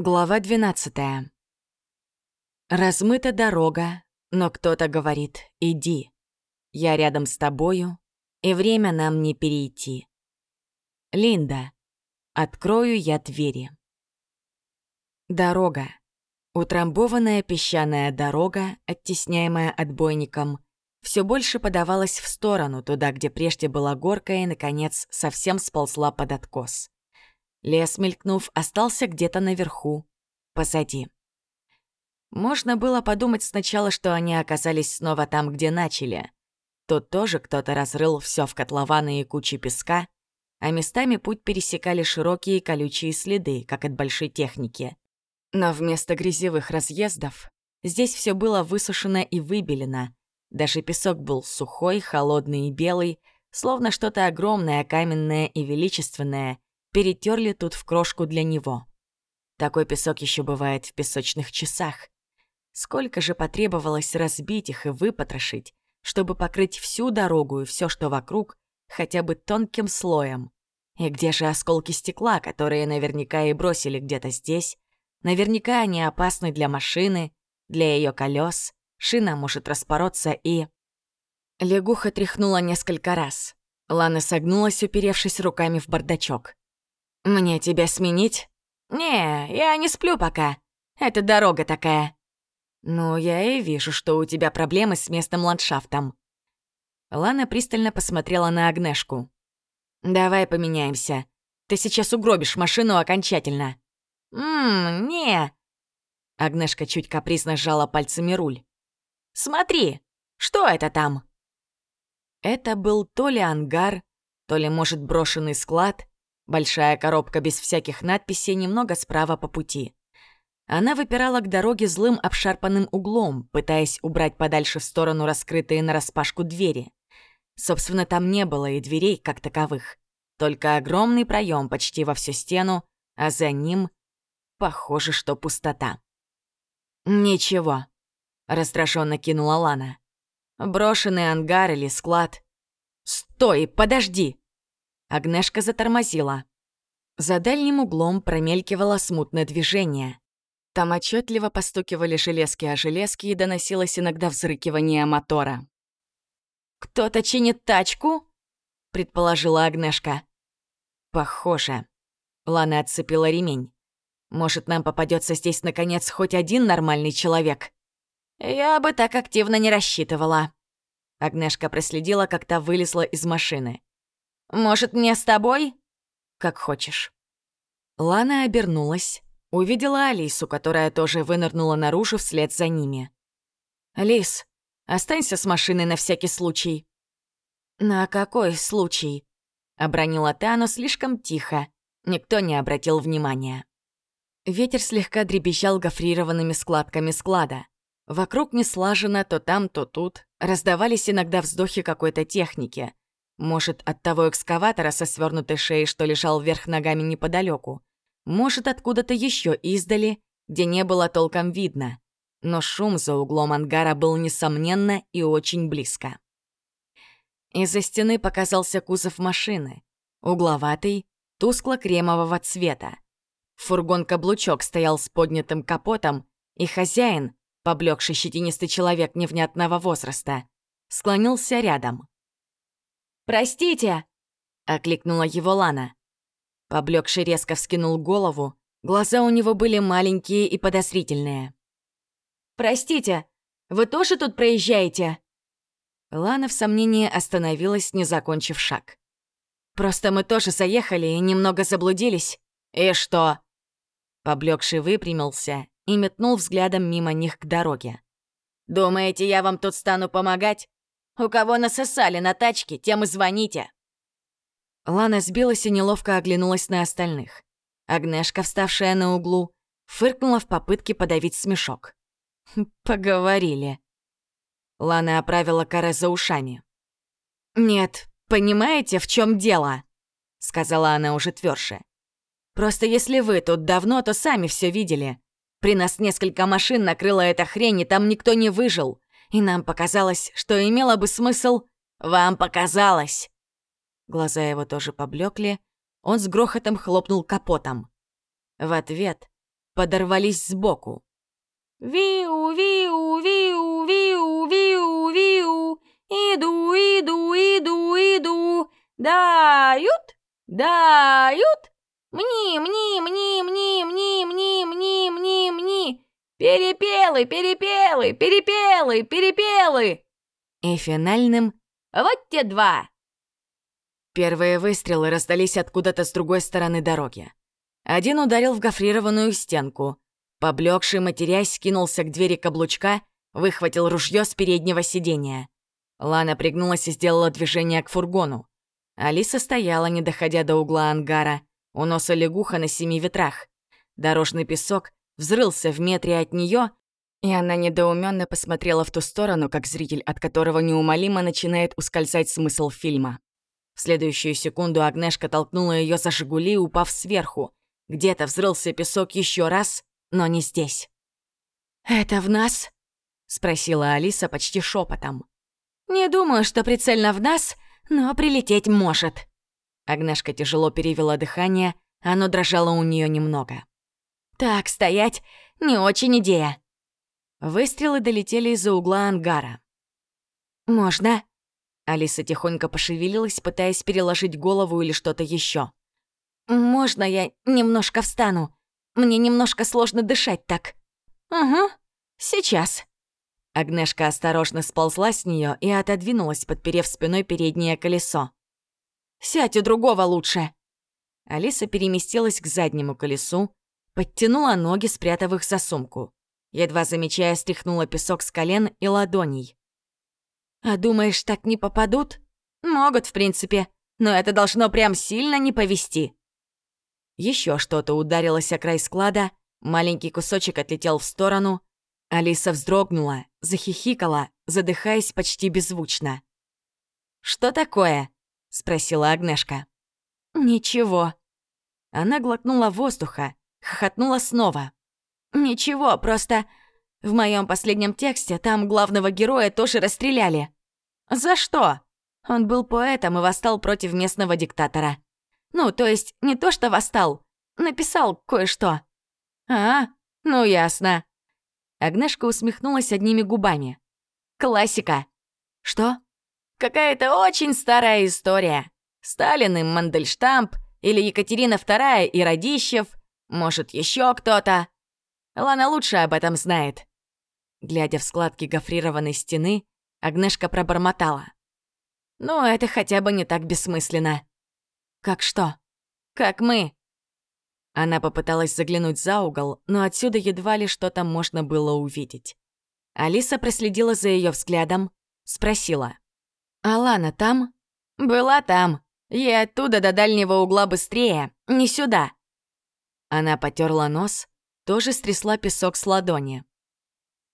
Глава 12. Размыта дорога, но кто-то говорит «иди». Я рядом с тобою, и время нам не перейти. Линда. Открою я двери. Дорога. Утрамбованная песчаная дорога, оттесняемая отбойником, все больше подавалась в сторону, туда, где прежде была горка и, наконец, совсем сползла под откос. Лес, мелькнув, остался где-то наверху, позади. Можно было подумать сначала, что они оказались снова там, где начали. Тут тоже кто-то разрыл все в котлованы и кучи песка, а местами путь пересекали широкие колючие следы, как от большой техники. Но вместо грязевых разъездов здесь все было высушено и выбелено. Даже песок был сухой, холодный и белый, словно что-то огромное, каменное и величественное — перетерли тут в крошку для него. Такой песок еще бывает в песочных часах. Сколько же потребовалось разбить их и выпотрошить, чтобы покрыть всю дорогу и все, что вокруг, хотя бы тонким слоем. И где же осколки стекла, которые наверняка и бросили где-то здесь? Наверняка они опасны для машины, для ее колес. Шина может распороться и... Лягуха тряхнула несколько раз. Лана согнулась, уперевшись руками в бардачок. «Мне тебя сменить?» «Не, я не сплю пока. Это дорога такая». «Ну, я и вижу, что у тебя проблемы с местным ландшафтом». Лана пристально посмотрела на Агнешку. «Давай поменяемся. Ты сейчас угробишь машину окончательно». «Ммм, не». Агнешка чуть капризно сжала пальцами руль. «Смотри, что это там?» Это был то ли ангар, то ли, может, брошенный склад, Большая коробка без всяких надписей немного справа по пути. Она выпирала к дороге злым обшарпанным углом, пытаясь убрать подальше в сторону раскрытые нараспашку двери. Собственно, там не было и дверей как таковых. Только огромный проем почти во всю стену, а за ним, похоже, что пустота. «Ничего», — раздраженно кинула Лана. «Брошенный ангар или склад». «Стой, подожди!» Агнешка затормозила. За дальним углом промелькивало смутное движение. Там отчетливо постукивали железки о железки и доносилось иногда взрыкивание мотора. «Кто-то чинит тачку?» — предположила Агнешка. «Похоже». Лана отцепила ремень. «Может, нам попадется здесь, наконец, хоть один нормальный человек?» «Я бы так активно не рассчитывала». Агнешка проследила, как та вылезла из машины. Может, мне с тобой?» «Как хочешь». Лана обернулась, увидела Алису, которая тоже вынырнула наружу вслед за ними. «Алис, останься с машиной на всякий случай». «На какой случай?» — обронила та, но слишком тихо. Никто не обратил внимания. Ветер слегка дребезжал гофрированными складками склада. Вокруг не слажено то там, то тут. Раздавались иногда вздохи какой-то техники. Может, от того экскаватора со свернутой шеей, что лежал вверх ногами неподалеку. Может, откуда-то еще издали, где не было толком видно. Но шум за углом ангара был, несомненно, и очень близко. Из-за стены показался кузов машины. Угловатый, тускло-кремового цвета. Фургон-каблучок стоял с поднятым капотом, и хозяин, поблекший щетинистый человек невнятного возраста, склонился рядом. «Простите!» — окликнула его Лана. Поблекший резко вскинул голову, глаза у него были маленькие и подозрительные. «Простите, вы тоже тут проезжаете?» Лана в сомнении остановилась, не закончив шаг. «Просто мы тоже заехали и немного заблудились. И что?» Поблекший выпрямился и метнул взглядом мимо них к дороге. «Думаете, я вам тут стану помогать? У кого насосали на тачке, тем и звоните!» Лана сбилась и неловко оглянулась на остальных. Агнешка, вставшая на углу, фыркнула в попытке подавить смешок. «Хм, «Поговорили». Лана оправила каре за ушами. «Нет, понимаете, в чем дело?» — сказала она уже тверже. «Просто если вы тут давно, то сами все видели. При нас несколько машин накрыла эта хрень, и там никто не выжил и нам показалось, что имело бы смысл «Вам показалось!» Глаза его тоже поблекли, он с грохотом хлопнул капотом. В ответ подорвались сбоку. «Виу, виу, виу, виу, виу, виу, иду, иду, иду, иду, дают, дают, мни, мни, мни, мни, мни, мни, мни, мни, мни, перепелы, перепелы, перепелы, перепелы!» И финальным «Вот те два!» Первые выстрелы раздались откуда-то с другой стороны дороги. Один ударил в гофрированную стенку. Поблекший, матерясь, скинулся к двери каблучка, выхватил ружье с переднего сиденья. Лана пригнулась и сделала движение к фургону. Алиса стояла, не доходя до угла ангара, у носа лягуха на семи ветрах. Дорожный песок взрылся в метре от нее, и она недоуменно посмотрела в ту сторону, как зритель, от которого неумолимо начинает ускользать смысл фильма. В следующую секунду Агнешка толкнула ее за «Жигули», упав сверху. Где-то взрылся песок еще раз, но не здесь. «Это в нас?» — спросила Алиса почти шепотом. «Не думаю, что прицельно в нас, но прилететь может». Агнешка тяжело перевела дыхание, оно дрожало у нее немного. «Так, стоять, не очень идея». Выстрелы долетели из-за угла ангара. «Можно?» Алиса тихонько пошевелилась, пытаясь переложить голову или что-то еще. «Можно я немножко встану? Мне немножко сложно дышать так». «Угу, сейчас». Агнешка осторожно сползла с нее и отодвинулась, подперев спиной переднее колесо. «Сядь у другого лучше». Алиса переместилась к заднему колесу, подтянула ноги, спрятав их за сумку. Едва замечая, стряхнула песок с колен и ладоней. А думаешь, так не попадут? Могут, в принципе, но это должно прям сильно не повести. Еще что-то ударилось о край склада, маленький кусочек отлетел в сторону. Алиса вздрогнула, захихикала, задыхаясь почти беззвучно. «Что такое?» — спросила Агнешка. «Ничего». Она глотнула воздуха, хохотнула снова. «Ничего, просто в моем последнем тексте там главного героя тоже расстреляли. За что? Он был поэтом и восстал против местного диктатора. Ну, то есть не то, что восстал, написал кое-что. А, ну ясно. Агнешка усмехнулась одними губами. Классика. Что? Какая-то очень старая история. Сталин и Мандельштамп, или Екатерина II и Радищев, может, еще кто-то. Лана лучше об этом знает. Глядя в складки гофрированной стены, Агнешка пробормотала. «Ну, это хотя бы не так бессмысленно». «Как что?» «Как мы». Она попыталась заглянуть за угол, но отсюда едва ли что-то можно было увидеть. Алиса проследила за ее взглядом, спросила. «Алана там?» «Была там. Ей оттуда до дальнего угла быстрее, не сюда». Она потерла нос, тоже стрясла песок с ладони.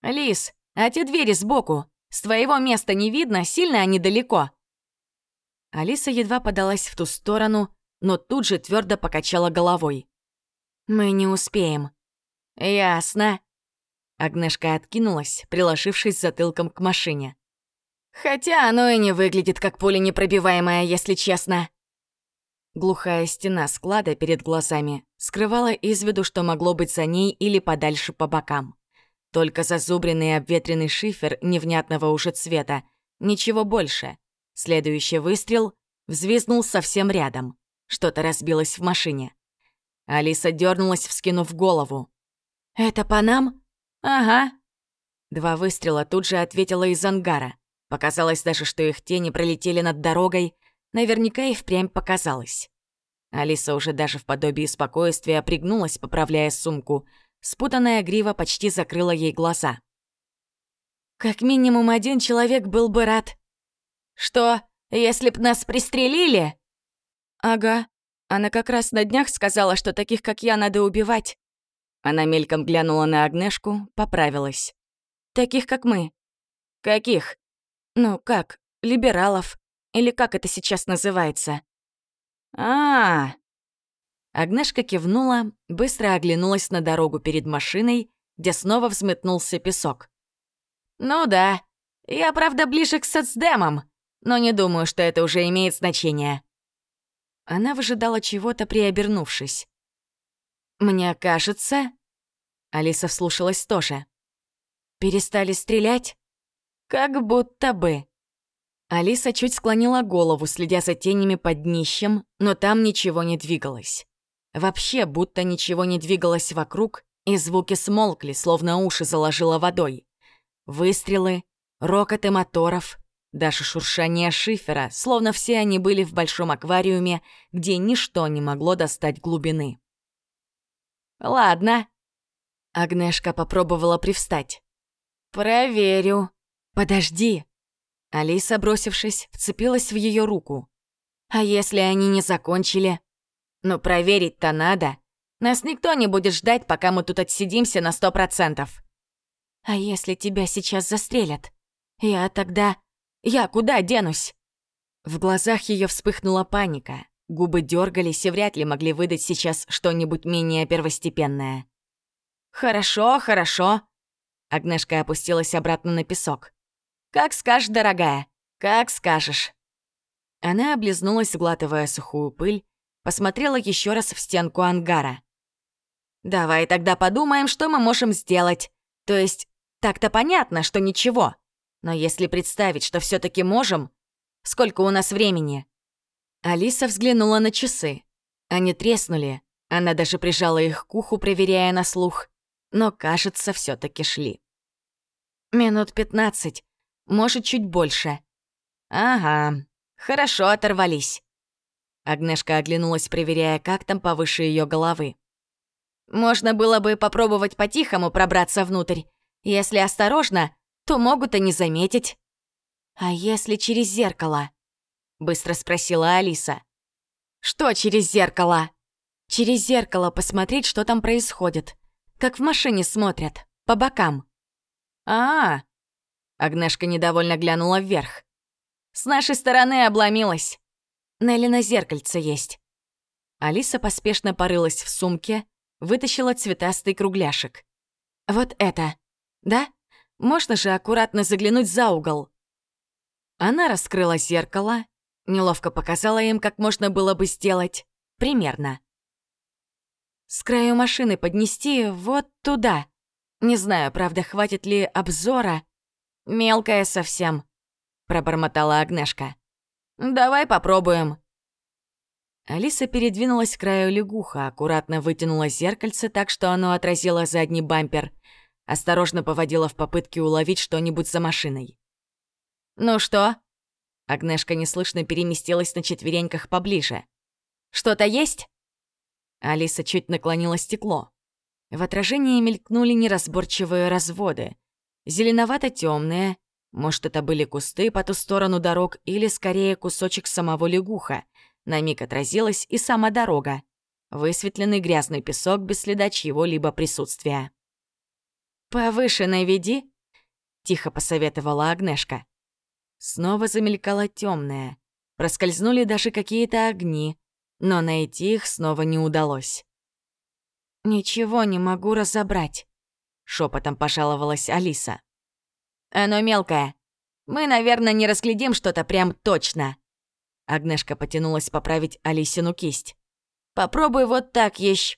«Лис, а те двери сбоку? С твоего места не видно, сильно они далеко?» Алиса едва подалась в ту сторону, но тут же твердо покачала головой. «Мы не успеем». «Ясно». Агнешка откинулась, приложившись затылком к машине. «Хотя оно и не выглядит как пуля непробиваемая, если честно». Глухая стена склада перед глазами скрывала из виду, что могло быть за ней или подальше по бокам. Только зазубренный обветренный шифер невнятного уже цвета. Ничего больше. Следующий выстрел взвизнул совсем рядом. Что-то разбилось в машине. Алиса дернулась, вскинув голову. «Это по нам?» «Ага». Два выстрела тут же ответила из ангара. Показалось даже, что их тени пролетели над дорогой. Наверняка и впрямь показалось. Алиса уже даже в подобии спокойствия пригнулась, поправляя сумку — Спутанная грива почти закрыла ей глаза. «Как минимум один человек был бы рад». «Что, если б нас пристрелили?» «Ага. Она как раз на днях сказала, что таких, как я, надо убивать». Она мельком глянула на Агнешку, поправилась. «Таких, как мы». «Каких?» «Ну, как, либералов. Или как это сейчас называется?» «А, -а, -а Агнешка кивнула, быстро оглянулась на дорогу перед машиной, где снова взметнулся песок. «Ну да, я, правда, ближе к соцдемам, но не думаю, что это уже имеет значение». Она выжидала чего-то, приобернувшись. «Мне кажется...» Алиса вслушалась тоже. «Перестали стрелять?» «Как будто бы». Алиса чуть склонила голову, следя за тенями под днищем, но там ничего не двигалось. Вообще, будто ничего не двигалось вокруг, и звуки смолкли, словно уши заложило водой. Выстрелы, рокоты моторов, даже шуршание шифера, словно все они были в большом аквариуме, где ничто не могло достать глубины. «Ладно». Агнешка попробовала привстать. «Проверю». «Подожди». Алиса, бросившись, вцепилась в ее руку. «А если они не закончили?» «Ну, проверить-то надо. Нас никто не будет ждать, пока мы тут отсидимся на сто процентов». «А если тебя сейчас застрелят? Я тогда...» «Я куда денусь?» В глазах ее вспыхнула паника. Губы дергались и вряд ли могли выдать сейчас что-нибудь менее первостепенное. «Хорошо, хорошо». Агнешка опустилась обратно на песок. «Как скажешь, дорогая, как скажешь». Она облизнулась, глатывая сухую пыль, посмотрела еще раз в стенку ангара. «Давай тогда подумаем, что мы можем сделать. То есть, так-то понятно, что ничего. Но если представить, что все таки можем, сколько у нас времени?» Алиса взглянула на часы. Они треснули. Она даже прижала их к уху, проверяя на слух. Но, кажется, все таки шли. «Минут пятнадцать. Может, чуть больше». «Ага. Хорошо оторвались». Агнешка оглянулась, проверяя, как там повыше ее головы. «Можно было бы попробовать по-тихому пробраться внутрь. Если осторожно, то могут и не заметить. «А если через зеркало?» — быстро спросила Алиса. «Что через зеркало?» «Через зеркало посмотреть, что там происходит. Как в машине смотрят, по бокам». «А-а-а!» Агнешка недовольно глянула вверх. «С нашей стороны обломилась. Нелли на зеркальце есть». Алиса поспешно порылась в сумке, вытащила цветастый кругляшек. «Вот это, да?» Можно же аккуратно заглянуть за угол. Она раскрыла зеркало, неловко показала им, как можно было бы сделать. Примерно. С краю машины поднести вот туда. Не знаю, правда, хватит ли обзора. Мелкая совсем, пробормотала Агнешка. Давай попробуем. Алиса передвинулась к краю лягуха, аккуратно вытянула зеркальце так, что оно отразило задний бампер — Осторожно поводила в попытке уловить что-нибудь за машиной. «Ну что?» Агнешка неслышно переместилась на четвереньках поближе. «Что-то есть?» Алиса чуть наклонила стекло. В отражении мелькнули неразборчивые разводы. Зеленовато темные может, это были кусты по ту сторону дорог или, скорее, кусочек самого лягуха. На миг отразилась и сама дорога. Высветленный грязный песок без следа чьего-либо присутствия. «Повыше наведи», — тихо посоветовала Агнешка. Снова замелькала темная. Проскользнули даже какие-то огни, но найти их снова не удалось. «Ничего не могу разобрать», — шепотом пожаловалась Алиса. «Оно мелкое. Мы, наверное, не разглядим что-то прям точно». Агнешка потянулась поправить Алисину кисть. «Попробуй вот так еще».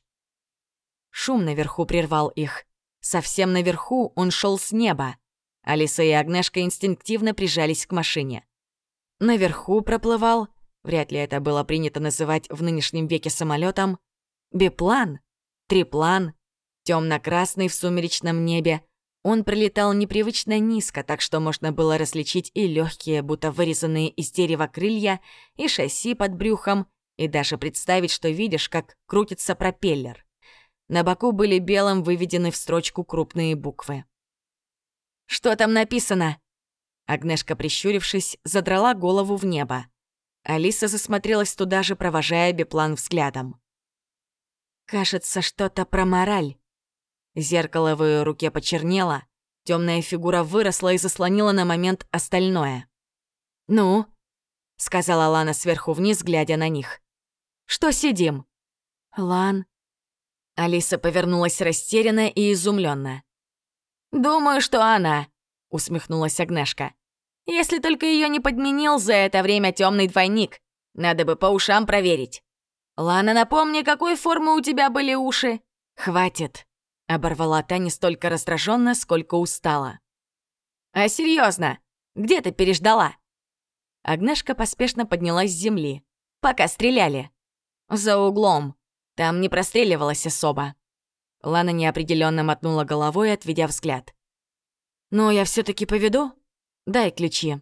Шум наверху прервал их. Совсем наверху он шел с неба. Алиса и Агнешка инстинктивно прижались к машине. Наверху проплывал, вряд ли это было принято называть в нынешнем веке самолетом, биплан, триплан, темно-красный в сумеречном небе. Он пролетал непривычно низко, так что можно было различить и легкие, будто вырезанные из дерева крылья, и шасси под брюхом, и даже представить, что видишь, как крутится пропеллер. На боку были белым выведены в строчку крупные буквы. «Что там написано?» Агнешка, прищурившись, задрала голову в небо. Алиса засмотрелась туда же, провожая биплан взглядом. «Кажется, что-то про мораль». Зеркало в ее руке почернело, темная фигура выросла и заслонила на момент остальное. «Ну?» — сказала Лана сверху вниз, глядя на них. «Что сидим?» «Лан, Алиса повернулась растерянно и изумленно. «Думаю, что она», — усмехнулась Агнешка. «Если только ее не подменил за это время темный двойник. Надо бы по ушам проверить. Лана, напомни, какой формы у тебя были уши?» «Хватит». — оборвала та не столько раздраженно, сколько устала. «А серьезно, где ты переждала?» Агнешка поспешно поднялась с земли. «Пока стреляли». «За углом. Там не простреливалась особо». Лана неопределенно мотнула головой, отведя взгляд. «Ну, я все таки поведу? Дай ключи».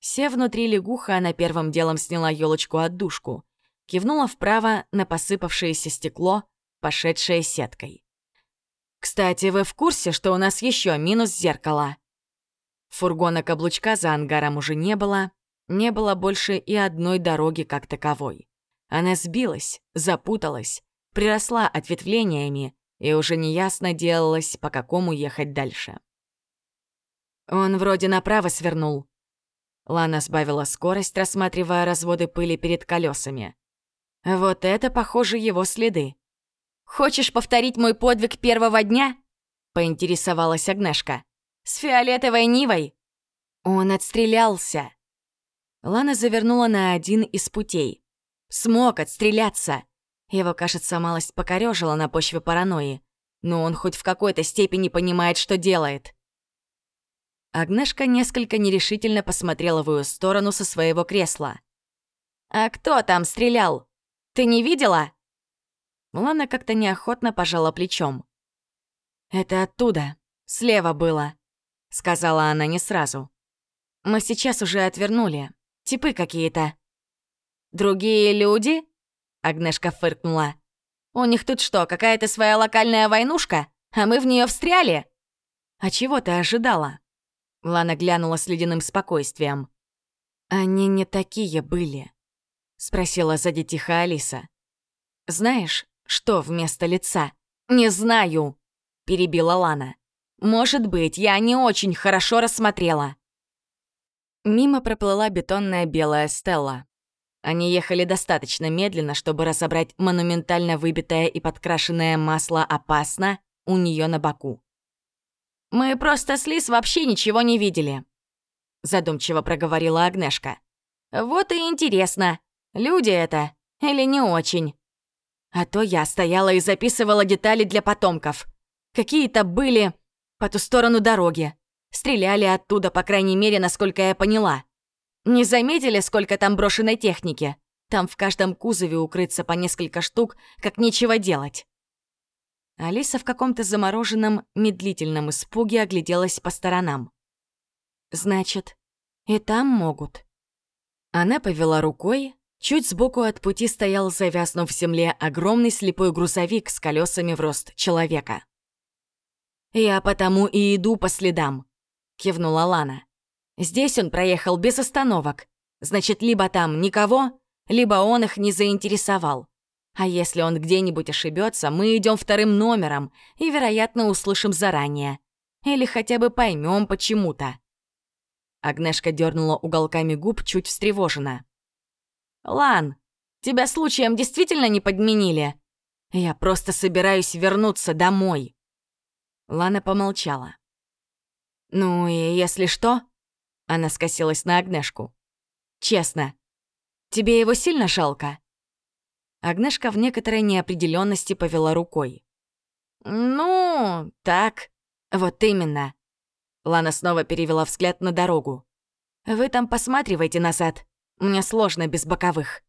Сев внутри лягуха, она первым делом сняла елочку-отдушку, кивнула вправо на посыпавшееся стекло, пошедшее сеткой. «Кстати, вы в курсе, что у нас еще минус зеркала?» Фургона каблучка за ангаром уже не было, не было больше и одной дороги как таковой. Она сбилась, запуталась, приросла ответвлениями, и уже неясно делалось, по какому ехать дальше. Он вроде направо свернул. Лана сбавила скорость, рассматривая разводы пыли перед колесами. Вот это, похоже, его следы. «Хочешь повторить мой подвиг первого дня?» — поинтересовалась Агнешка. С фиолетовой Нивой? Он отстрелялся. Лана завернула на один из путей. Смог отстреляться. Его, кажется, малость покорёжила на почве паранойи. Но он хоть в какой-то степени понимает, что делает. Агнешка несколько нерешительно посмотрела в ее сторону со своего кресла. «А кто там стрелял? Ты не видела?» Лана как-то неохотно пожала плечом. «Это оттуда. Слева было. — сказала она не сразу. «Мы сейчас уже отвернули. Типы какие-то». «Другие люди?» — Агнешка фыркнула. «У них тут что, какая-то своя локальная войнушка, а мы в нее встряли?» «А чего ты ожидала?» Лана глянула с ледяным спокойствием. «Они не такие были», — спросила сзади тихо Алиса. «Знаешь, что вместо лица?» «Не знаю», — перебила Лана. Может быть, я не очень хорошо рассмотрела. Мимо проплыла бетонная белая стелла. Они ехали достаточно медленно, чтобы разобрать монументально выбитое и подкрашенное масло «Опасно» у нее на боку. «Мы просто с Лис вообще ничего не видели», — задумчиво проговорила Агнешка. «Вот и интересно, люди это или не очень?» А то я стояла и записывала детали для потомков. Какие-то были по ту сторону дороги. Стреляли оттуда, по крайней мере, насколько я поняла. Не заметили, сколько там брошенной техники? Там в каждом кузове укрыться по несколько штук, как нечего делать. Алиса в каком-то замороженном, медлительном испуге огляделась по сторонам. «Значит, и там могут». Она повела рукой. Чуть сбоку от пути стоял, завязнув в земле, огромный слепой грузовик с колесами в рост человека. «Я потому и иду по следам», — кивнула Лана. «Здесь он проехал без остановок. Значит, либо там никого, либо он их не заинтересовал. А если он где-нибудь ошибется, мы идем вторым номером и, вероятно, услышим заранее. Или хотя бы поймем почему-то». Агнешка дернула уголками губ, чуть встревожена. «Лан, тебя случаем действительно не подменили? Я просто собираюсь вернуться домой». Лана помолчала. «Ну и если что...» Она скосилась на Агнешку. «Честно, тебе его сильно жалко?» Агнешка в некоторой неопределенности повела рукой. «Ну, так, вот именно». Лана снова перевела взгляд на дорогу. «Вы там посматривайте назад. Мне сложно без боковых».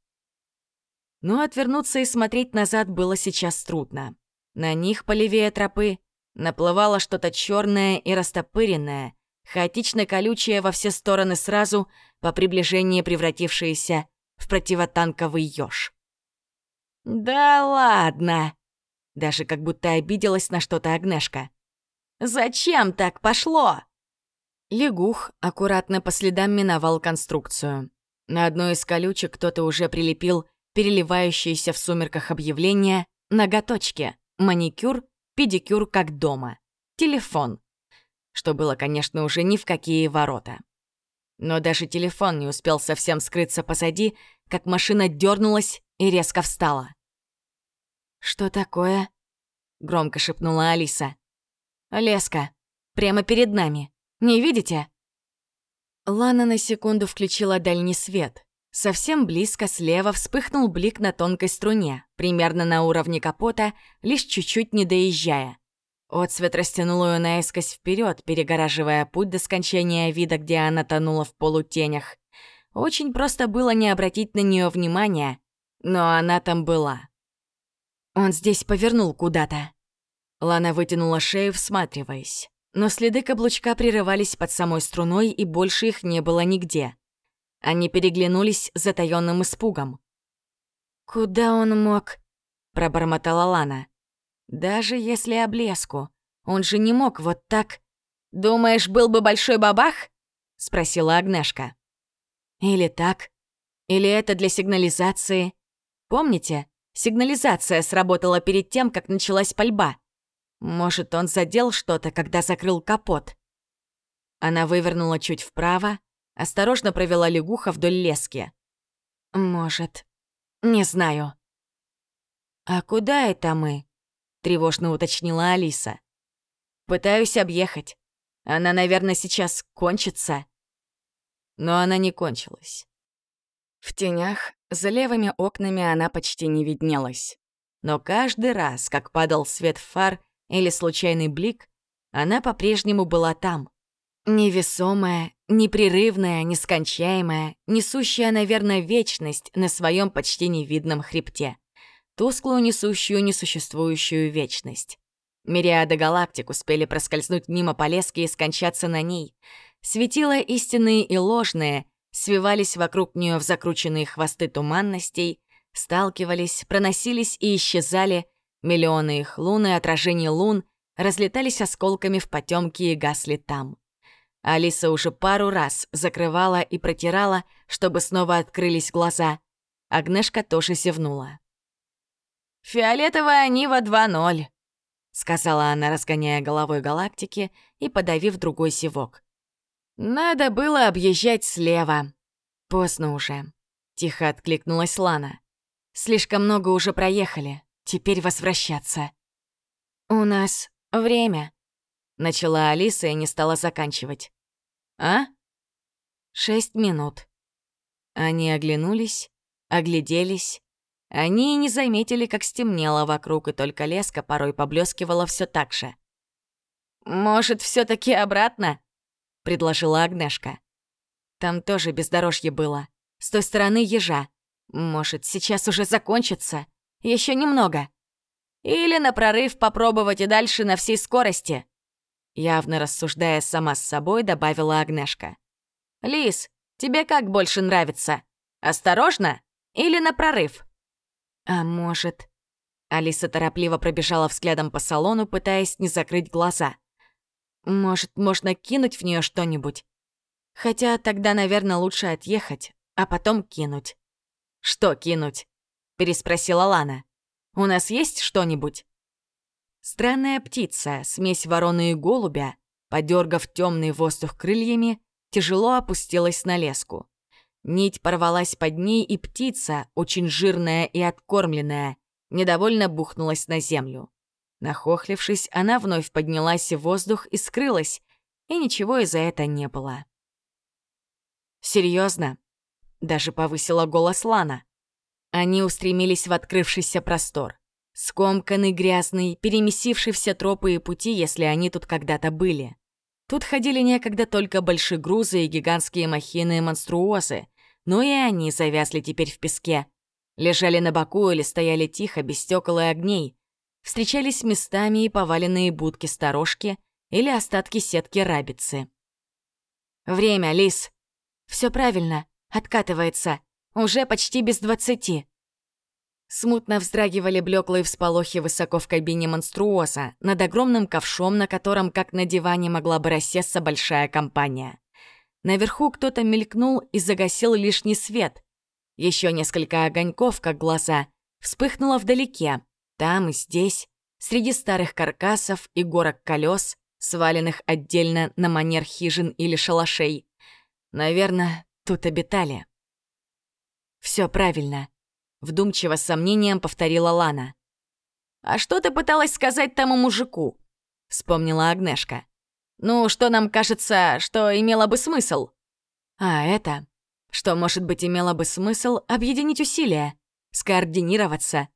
Но отвернуться и смотреть назад было сейчас трудно. На них, полевее тропы, Наплывало что-то черное и растопыренное, хаотично колючее во все стороны сразу, по приближении превратившееся в противотанковый ёж. «Да ладно!» Даже как будто обиделась на что-то Агнешка. «Зачем так пошло?» Лягух аккуратно по следам миновал конструкцию. На одной из колючек кто-то уже прилепил переливающееся в сумерках объявление «Ноготочки. Маникюр педикюр как дома, телефон, что было, конечно, уже ни в какие ворота. Но даже телефон не успел совсем скрыться позади, как машина дернулась и резко встала. «Что такое?» — громко шепнула Алиса. «Леска, прямо перед нами. Не видите?» Лана на секунду включила дальний свет. Совсем близко слева вспыхнул блик на тонкой струне, примерно на уровне капота, лишь чуть-чуть не доезжая. Отцвет растянул ее наискось вперед, перегораживая путь до скончания вида, где она тонула в полутенях. Очень просто было не обратить на нее внимания, но она там была. Он здесь повернул куда-то. Лана вытянула шею, всматриваясь. Но следы каблучка прерывались под самой струной, и больше их не было нигде. Они переглянулись затаённым испугом. «Куда он мог?» — пробормотала Лана. Даже если облеску. Он же не мог вот так... «Думаешь, был бы большой бабах?» — спросила Агнешка. «Или так. Или это для сигнализации. Помните, сигнализация сработала перед тем, как началась пальба. Может, он задел что-то, когда закрыл капот?» Она вывернула чуть вправо, осторожно провела лягуха вдоль лески. «Может. Не знаю». «А куда это мы?» — тревожно уточнила Алиса. «Пытаюсь объехать. Она, наверное, сейчас кончится». Но она не кончилась. В тенях, за левыми окнами она почти не виднелась. Но каждый раз, как падал свет фар или случайный блик, она по-прежнему была там. Невесомая, непрерывная, нескончаемая, несущая, наверное, вечность на своем почти невидном хребте тусклую несущую несуществующую вечность. Мириады галактик успели проскользнуть мимо полески и скончаться на ней. Светила истинные и ложные свивались вокруг нее в закрученные хвосты туманностей, сталкивались, проносились и исчезали. Миллионы их лун и отражений лун разлетались осколками в потемки и гасли там. Алиса уже пару раз закрывала и протирала, чтобы снова открылись глаза. Агнешка тоже зевнула. «Фиолетовая Нива 2.0», — сказала она, разгоняя головой галактики и подавив другой сивок. «Надо было объезжать слева. Поздно уже», — тихо откликнулась Лана. «Слишком много уже проехали. Теперь возвращаться». «У нас время», — начала Алиса и не стала заканчивать. «А?» «Шесть минут». Они оглянулись, огляделись, они и не заметили, как стемнело вокруг, и только леска порой поблескивала все так же. «Может, все таки обратно?» — предложила Агнешка. «Там тоже бездорожье было. С той стороны ежа. Может, сейчас уже закончится? Еще немного. Или на прорыв попробовать и дальше на всей скорости?» Явно рассуждая сама с собой, добавила Агнешка. «Лис, тебе как больше нравится? Осторожно или на прорыв?» А может... Алиса торопливо пробежала взглядом по салону, пытаясь не закрыть глаза. Может, можно кинуть в нее что-нибудь? Хотя тогда, наверное, лучше отъехать, а потом кинуть. «Что кинуть?» — переспросила Лана. «У нас есть что-нибудь?» Странная птица, смесь вороны и голубя, подергав темный воздух крыльями, тяжело опустилась на леску. Нить порвалась под ней, и птица, очень жирная и откормленная, недовольно бухнулась на землю. Нахохлившись, она вновь поднялась в воздух и скрылась, и ничего из-за это не было. Серьезно? Даже повысила голос Лана. Они устремились в открывшийся простор. Скомканный, грязный, перемесивший тропы и пути, если они тут когда-то были. Тут ходили некогда только большегрузы и гигантские махины-монструозы, но и они завязли теперь в песке. Лежали на боку или стояли тихо, без стекол и огней. Встречались местами и поваленные будки-сторожки или остатки сетки рабицы. «Время, Лис!» Все правильно, откатывается. Уже почти без двадцати». Смутно вздрагивали блеклые всполохи высоко в кабине монструоза, над огромным ковшом, на котором, как на диване, могла бы рассесться большая компания. Наверху кто-то мелькнул и загасил лишний свет. Еще несколько огоньков, как глаза, вспыхнуло вдалеке, там и здесь, среди старых каркасов и горок колес, сваленных отдельно на манер хижин или шалашей. Наверное, тут обитали. Все правильно. Вдумчиво с сомнением повторила Лана. «А что ты пыталась сказать тому мужику?» Вспомнила Агнешка. «Ну, что нам кажется, что имело бы смысл?» «А это? Что, может быть, имело бы смысл объединить усилия, скоординироваться?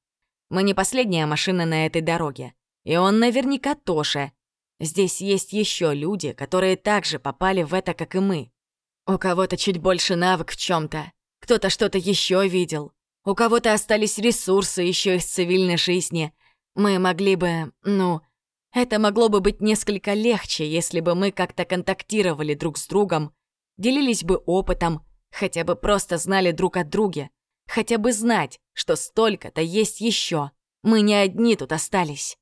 Мы не последняя машина на этой дороге. И он наверняка тоже. Здесь есть еще люди, которые также попали в это, как и мы. У кого-то чуть больше навык в чем то кто-то что-то еще видел, у кого-то остались ресурсы еще из цивильной жизни. Мы могли бы, ну, это могло бы быть несколько легче, если бы мы как-то контактировали друг с другом, делились бы опытом, хотя бы просто знали друг от друга, хотя бы знать, что столько-то есть еще. Мы не одни тут остались.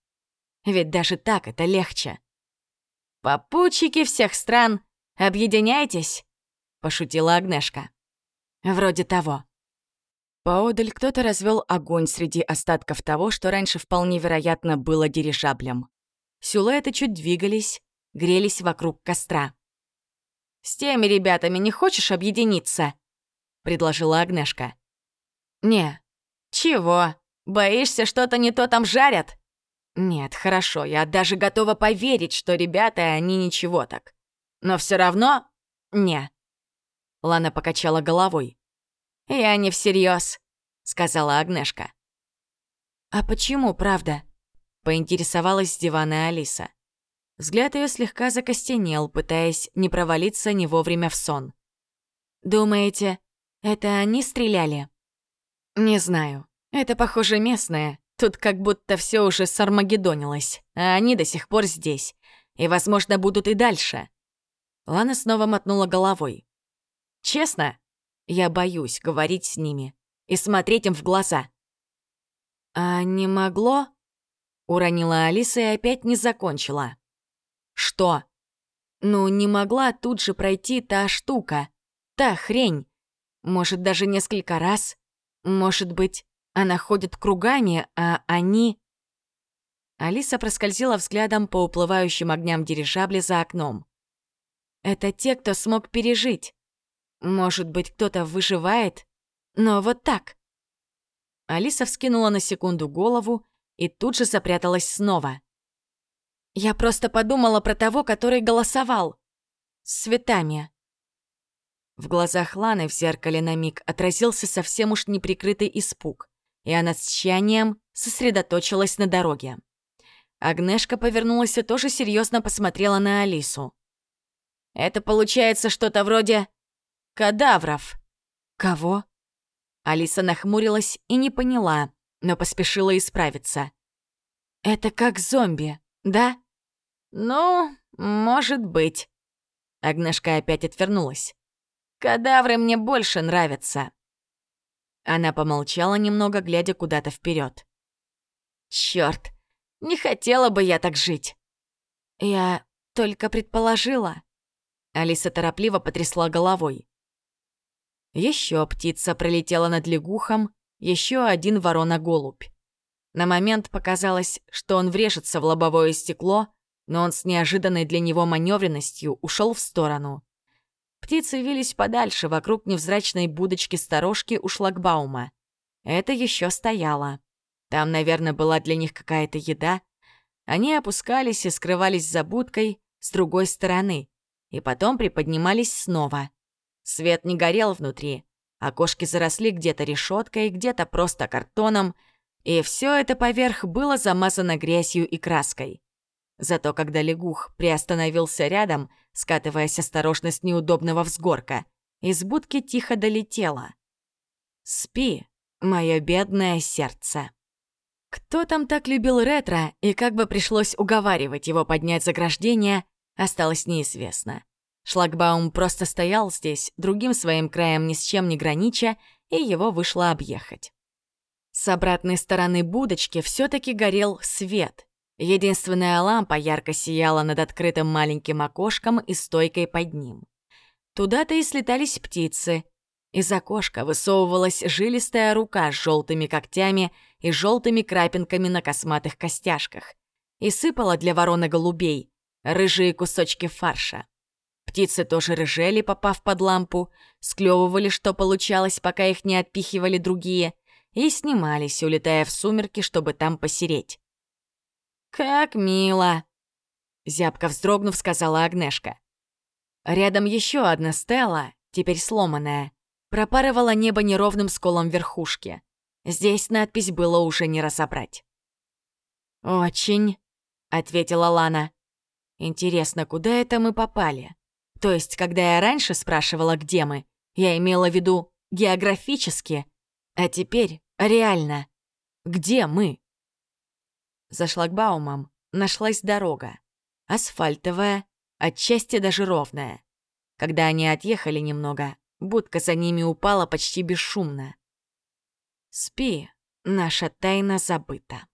Ведь даже так это легче. «Попутчики всех стран, объединяйтесь!» — пошутила Агнешка. «Вроде того». Поодаль кто-то развел огонь среди остатков того, что раньше вполне вероятно было дирижаблем. Силуэты чуть двигались, грелись вокруг костра. «С теми ребятами не хочешь объединиться?» — предложила Агнешка. «Не». «Чего? Боишься, что-то не то там жарят?» «Нет, хорошо, я даже готова поверить, что ребята, они ничего так. Но все равно... не». Лана покачала головой. «Я не всерьез, сказала Агнешка. «А почему, правда?» Поинтересовалась с дивана Алиса. Взгляд ее слегка закостенел, пытаясь не провалиться не вовремя в сон. «Думаете, это они стреляли?» «Не знаю. Это, похоже, местное. Тут как будто все уже сармагеддонилось, а они до сих пор здесь. И, возможно, будут и дальше». Лана снова мотнула головой. «Честно, я боюсь говорить с ними и смотреть им в глаза». «А не могло?» Уронила Алиса и опять не закончила. «Что?» «Ну, не могла тут же пройти та штука, та хрень. Может, даже несколько раз. Может быть, она ходит кругами, а они...» Алиса проскользила взглядом по уплывающим огням дирижабля за окном. «Это те, кто смог пережить. Может быть, кто-то выживает, но вот так». Алиса вскинула на секунду голову и тут же запряталась снова. «Я просто подумала про того, который голосовал. С цветами». В глазах Ланы в зеркале на миг отразился совсем уж неприкрытый испуг, и она с тщанием сосредоточилась на дороге. Агнешка повернулась и тоже серьезно посмотрела на Алису. «Это получается что-то вроде кадавров». «Кого?» Алиса нахмурилась и не поняла, но поспешила исправиться. «Это как зомби, да?» «Ну, может быть». Агнешка опять отвернулась. «Кадавры мне больше нравятся». Она помолчала немного, глядя куда-то вперед. Черт, не хотела бы я так жить. Я только предположила. Алиса торопливо потрясла головой. Еще птица пролетела над лягухом, еще один ворона-голубь. На момент показалось, что он врежется в лобовое стекло, но он с неожиданной для него маневренностью ушел в сторону. Птицы вились подальше, вокруг невзрачной будочки сторожки у шлагбаума. Это еще стояло. Там, наверное, была для них какая-то еда. Они опускались и скрывались за будкой с другой стороны, и потом приподнимались снова. Свет не горел внутри, Окошки заросли где-то решеткой, где-то просто картоном, и все это поверх было замазано грязью и краской. Зато когда лягух приостановился рядом, скатываясь осторожно с неудобного взгорка, из будки тихо долетело. «Спи, мое бедное сердце». Кто там так любил ретро, и как бы пришлось уговаривать его поднять заграждение, осталось неизвестно. Шлагбаум просто стоял здесь, другим своим краем ни с чем не гранича, и его вышло объехать. С обратной стороны будочки все таки горел свет. Единственная лампа ярко сияла над открытым маленьким окошком и стойкой под ним. Туда-то и слетались птицы. Из окошка высовывалась жилистая рука с желтыми когтями и желтыми крапинками на косматых костяшках. И сыпала для ворона голубей рыжие кусочки фарша. Птицы тоже рыжели, попав под лампу, склевывали, что получалось, пока их не отпихивали другие, и снимались, улетая в сумерки, чтобы там посереть. «Как мило!» — зябко вздрогнув, сказала Агнешка. Рядом еще одна стела, теперь сломанная, пропарывала небо неровным сколом верхушки. Здесь надпись было уже не разобрать. «Очень ответила Лана. Интересно, куда это мы попали? То есть, когда я раньше спрашивала, где мы, я имела в виду географически, а теперь реально. Где мы? За шлагбаумом нашлась дорога. Асфальтовая, отчасти даже ровная. Когда они отъехали немного, будка за ними упала почти бесшумно. «Спи, наша тайна забыта».